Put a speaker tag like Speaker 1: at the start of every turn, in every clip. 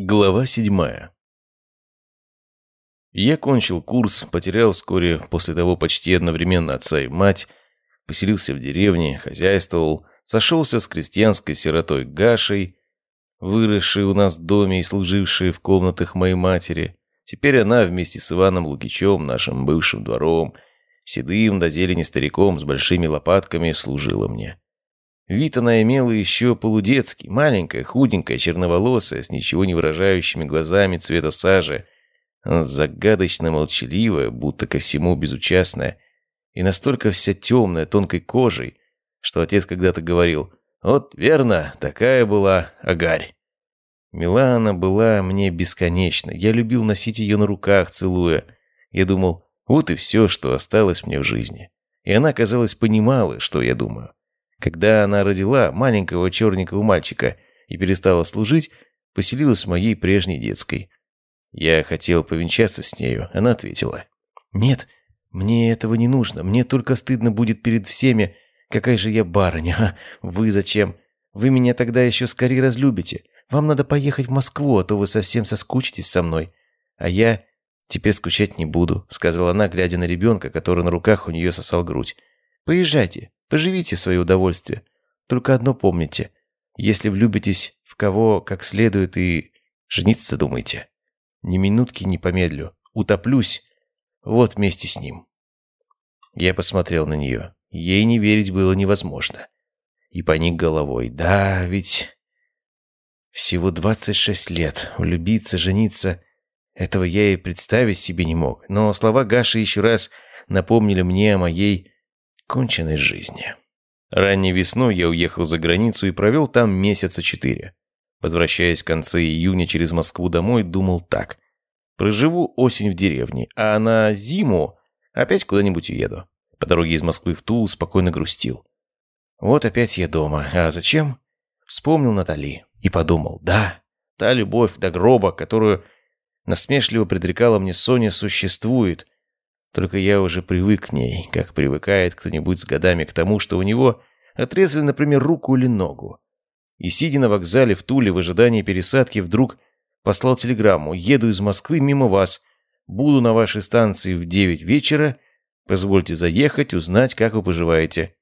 Speaker 1: Глава седьмая. Я кончил курс, потерял вскоре после того почти одновременно отца и мать, поселился в деревне, хозяйствовал, сошелся с крестьянской сиротой Гашей, выросшей у нас в доме и служившей в комнатах моей матери. Теперь она вместе с Иваном Лукичем, нашим бывшим дворовым, седым до зелени стариком с большими лопатками, служила мне. Вид она имела еще полудетский, маленькая, худенькая, черноволосая, с ничего не выражающими глазами цвета сажи, загадочно молчаливая, будто ко всему безучастная, и настолько вся темная, тонкой кожей, что отец когда-то говорил «Вот верно, такая была Агарь». Мила она была мне бесконечно, я любил носить ее на руках, целуя. Я думал, вот и все, что осталось мне в жизни. И она, казалось, понимала, что я думаю. Когда она родила маленького черненького мальчика и перестала служить, поселилась в моей прежней детской. Я хотел повенчаться с нею, она ответила. «Нет, мне этого не нужно, мне только стыдно будет перед всеми, какая же я барыня, а вы зачем? Вы меня тогда еще скорее разлюбите. Вам надо поехать в Москву, а то вы совсем соскучитесь со мной. А я теперь скучать не буду», — сказала она, глядя на ребенка, который на руках у нее сосал грудь. «Поезжайте, Поживите в свое удовольствие. Только одно помните. Если влюбитесь в кого как следует и жениться думайте. Ни минутки не помедлю. Утоплюсь. Вот вместе с ним. Я посмотрел на нее. Ей не верить было невозможно. И поник головой. Да, ведь... Всего 26 лет. Влюбиться, жениться... Этого я и представить себе не мог. Но слова Гаши еще раз напомнили мне о моей конченной жизни. Ранней весной я уехал за границу и провел там месяца четыре. Возвращаясь в конце июня через Москву домой, думал так. Проживу осень в деревне, а на зиму опять куда-нибудь уеду. По дороге из Москвы в Тулу спокойно грустил. Вот опять я дома. А зачем? Вспомнил Натали и подумал, да, та любовь до гроба, которую насмешливо предрекала мне Соня, существует – только я уже привык к ней, как привыкает кто-нибудь с годами к тому, что у него отрезали, например, руку или ногу. И сидя на вокзале в Туле в ожидании пересадки, вдруг послал телеграмму «Еду из Москвы мимо вас. Буду на вашей станции в девять вечера. Позвольте заехать, узнать, как вы поживаете».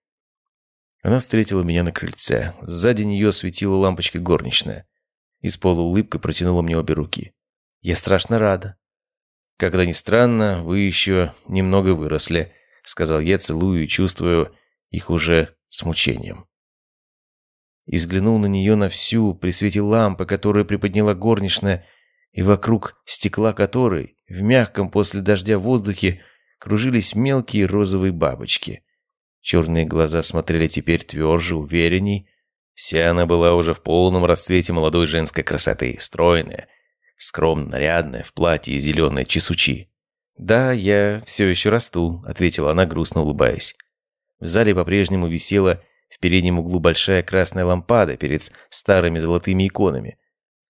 Speaker 1: Она встретила меня на крыльце. Сзади нее светила лампочка горничная. Из полуулыбкой протянула мне обе руки. «Я страшно рада. «Когда ни странно, вы еще немного выросли», — сказал я, целую и чувствую их уже с мучением. И взглянул на нее на всю при свете лампы, которую приподняла горничная, и вокруг стекла которой, в мягком после дождя воздухе, кружились мелкие розовые бабочки. Черные глаза смотрели теперь тверже, уверенней. Вся она была уже в полном расцвете молодой женской красоты, стройная, скромно нарядная, в платье из зеленой чесучи. «Да, я все еще расту», — ответила она, грустно улыбаясь. В зале по-прежнему висела в переднем углу большая красная лампада перед старыми золотыми иконами.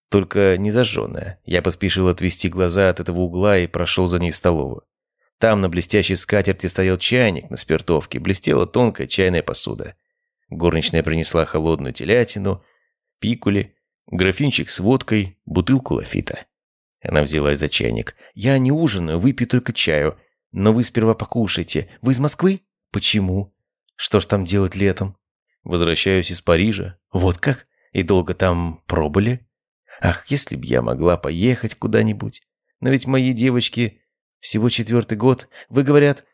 Speaker 1: Только не зажженная. Я поспешил отвести глаза от этого угла и прошел за ней в столовую. Там на блестящей скатерти стоял чайник на спиртовке, блестела тонкая чайная посуда. Горничная принесла холодную телятину, пикули Графинчик с водкой, бутылку лафита. Она взялась за чайник. «Я не ужинаю, выпью только чаю. Но вы сперва покушайте. Вы из Москвы? Почему? Что ж там делать летом? Возвращаюсь из Парижа. Вот как? И долго там пробыли? Ах, если б я могла поехать куда-нибудь. Но ведь мои девочки всего четвертый год. Вы, говорят,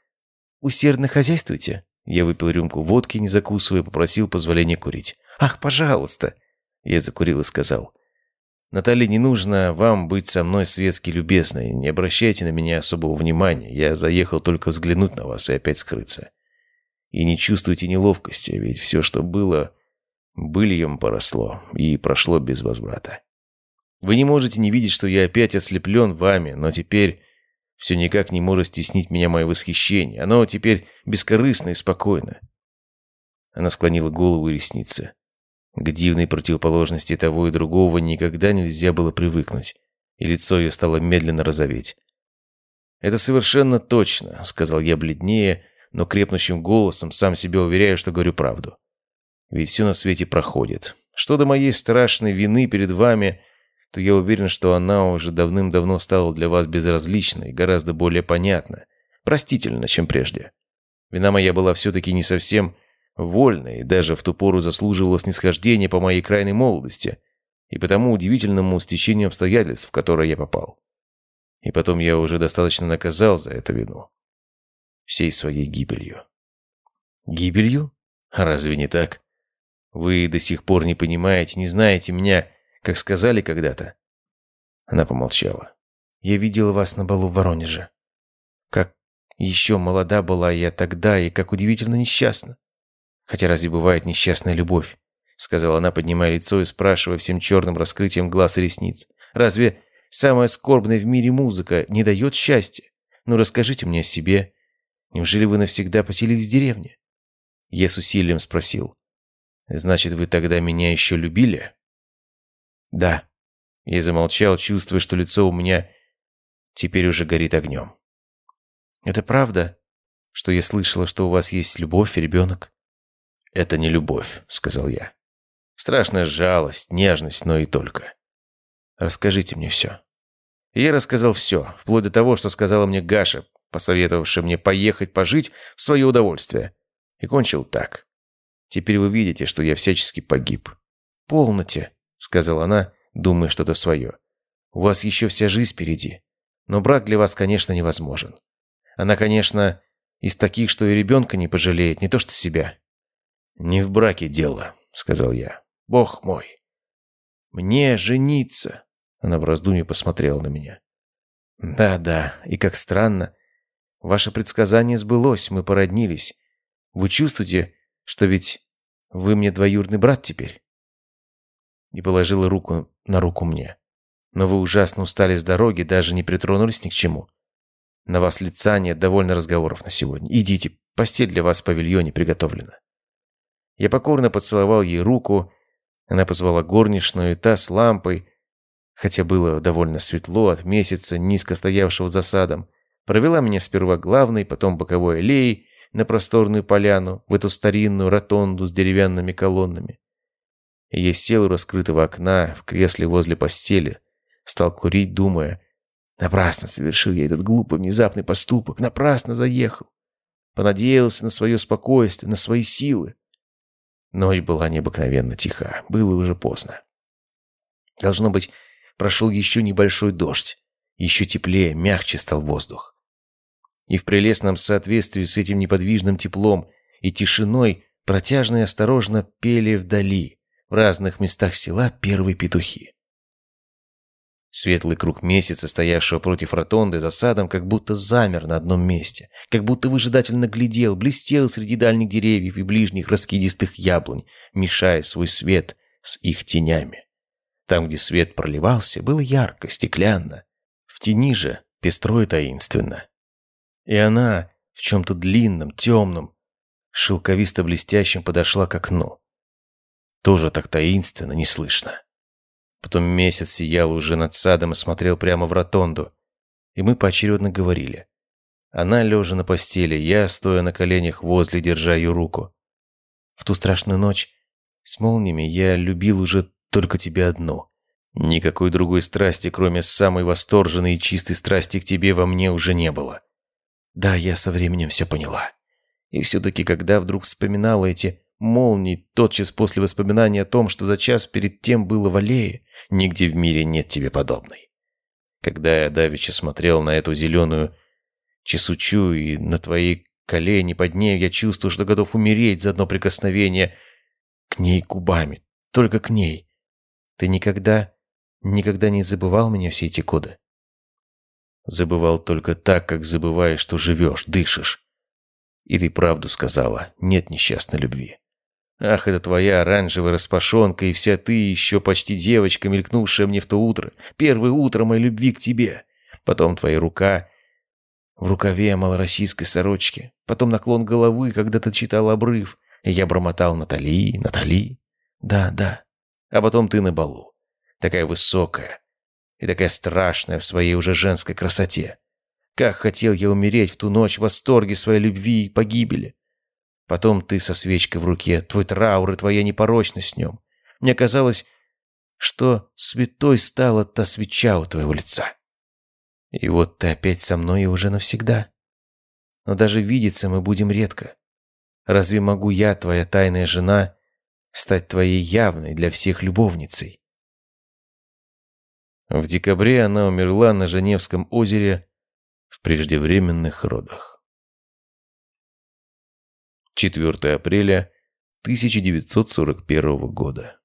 Speaker 1: усердно хозяйствуете?» Я выпил рюмку водки, не закусывая, попросил позволения курить. «Ах, пожалуйста!» Я закурил и сказал. «Наталья, не нужно вам быть со мной светски любезной. Не обращайте на меня особого внимания. Я заехал только взглянуть на вас и опять скрыться. И не чувствуйте неловкости, ведь все, что было, быльем поросло и прошло без возврата. Вы не можете не видеть, что я опять ослеплен вами, но теперь все никак не может стеснить меня мое восхищение. Оно теперь бескорыстно и спокойно». Она склонила голову и ресницы. К дивной противоположности того и другого никогда нельзя было привыкнуть, и лицо ее стало медленно розоветь. «Это совершенно точно», — сказал я бледнее, но крепнущим голосом сам себе уверяю, что говорю правду. «Ведь все на свете проходит. Что до моей страшной вины перед вами, то я уверен, что она уже давным-давно стала для вас безразличной гораздо более понятна, простительна, чем прежде. Вина моя была все-таки не совсем вольной и даже в ту пору заслуживала снисхождения по моей крайней молодости и по тому удивительному стечению обстоятельств, в которое я попал. И потом я уже достаточно наказал за эту вину. Всей своей гибелью. Гибелью? Разве не так? Вы до сих пор не понимаете, не знаете меня, как сказали когда-то. Она помолчала. Я видела вас на балу в Воронеже. Как еще молода была я тогда и как удивительно несчастна. Хотя разве бывает несчастная любовь? Сказала она, поднимая лицо и спрашивая всем черным раскрытием глаз и ресниц. Разве самая скорбная в мире музыка не дает счастья? Ну расскажите мне о себе. Неужели вы навсегда поселились в деревне? Я с усилием спросил. «Значит, вы тогда меня еще любили?» «Да». Я замолчал, чувствуя, что лицо у меня теперь уже горит огнем. «Это правда, что я слышала, что у вас есть любовь и ребенок?» «Это не любовь», — сказал я. «Страшная жалость, нежность, но и только. Расскажите мне все». И я рассказал все, вплоть до того, что сказала мне Гаша, посоветовавшая мне поехать пожить в свое удовольствие. И кончил так. Теперь вы видите, что я всячески погиб. «Полноте», — сказала она, думая что-то свое. «У вас еще вся жизнь впереди. Но брак для вас, конечно, невозможен. Она, конечно, из таких, что и ребенка не пожалеет, не то что себя». «Не в браке дело», — сказал я. «Бог мой». «Мне жениться», — она в раздумье посмотрела на меня. «Да-да, и как странно. Ваше предсказание сбылось, мы породнились. Вы чувствуете, что ведь вы мне двоюродный брат теперь?» И положила руку на руку мне. «Но вы ужасно устали с дороги, даже не притронулись ни к чему. На вас лица нет, довольно разговоров на сегодня. Идите, постель для вас в павильоне приготовлена». Я покорно поцеловал ей руку. Она позвала горничную, и та с лампой, хотя было довольно светло от месяца, низко стоявшего за садом, провела меня сперва главной, потом боковой аллеей, на просторную поляну, в эту старинную ротонду с деревянными колоннами. И я сел у раскрытого окна, в кресле возле постели, стал курить, думая, напрасно совершил я этот глупый внезапный поступок, напрасно заехал. Понадеялся на свое спокойствие, на свои силы. Ночь была необыкновенно тиха, было уже поздно. Должно быть, прошел еще небольшой дождь. Еще теплее, мягче стал воздух. И в прелестном соответствии с этим неподвижным теплом и тишиной протяжно и осторожно пели вдали, в разных местах села, первые петухи. Светлый круг месяца, стоявшего против ротонды за садом, как будто замер на одном месте, как будто выжидательно глядел, блестел среди дальних деревьев и ближних раскидистых яблонь, мешая свой свет с их тенями. Там, где свет проливался, было ярко, стеклянно. В тени же пестро и таинственно. И она в чем-то длинном, темном, шелковисто-блестящем подошла к окну. Тоже так таинственно, неслышно. Потом месяц сиял уже над садом и смотрел прямо в ротонду. И мы поочередно говорили. Она лежа на постели, я, стоя на коленях возле, держа ее руку. В ту страшную ночь с молниями я любил уже только тебя одну. Никакой другой страсти, кроме самой восторженной и чистой страсти к тебе, во мне уже не было. Да, я со временем все поняла. И все-таки, когда вдруг вспоминала эти молнии, тотчас после воспоминания о том, что за час перед тем было в аллее, нигде в мире нет тебе подобной. Когда я давеча смотрел на эту зеленую чесучу и на твои колени под ней, я чувствую, что готов умереть за одно прикосновение к ней губами, только к ней. Ты никогда, никогда не забывал меня все эти годы? Забывал только так, как забываешь, что живешь, дышишь. И ты правду сказала, нет несчастной любви. Ах, это твоя оранжевая распашонка, и вся ты еще почти девочка, мелькнувшая мне в то утро. Первое утро моей любви к тебе. Потом твоя рука в рукаве малороссийской сорочки. Потом наклон головы, когда ты читал обрыв. И я бормотал Натали, Натали. Да, да. А потом ты на балу. Такая высокая, и такая страшная в своей уже женской красоте. Как хотел я умереть в ту ночь в восторге своей любви и погибели. Потом ты со свечкой в руке, твой траур и твоя непорочность с нем. Мне казалось,
Speaker 2: что святой стала та свеча у твоего лица. И вот ты опять со мной и уже навсегда. Но даже видеться мы будем редко. Разве могу я, твоя тайная жена, стать твоей явной для всех любовницей?
Speaker 1: В декабре она умерла на Женевском озере в преждевременных родах. 4 апреля 1941 года.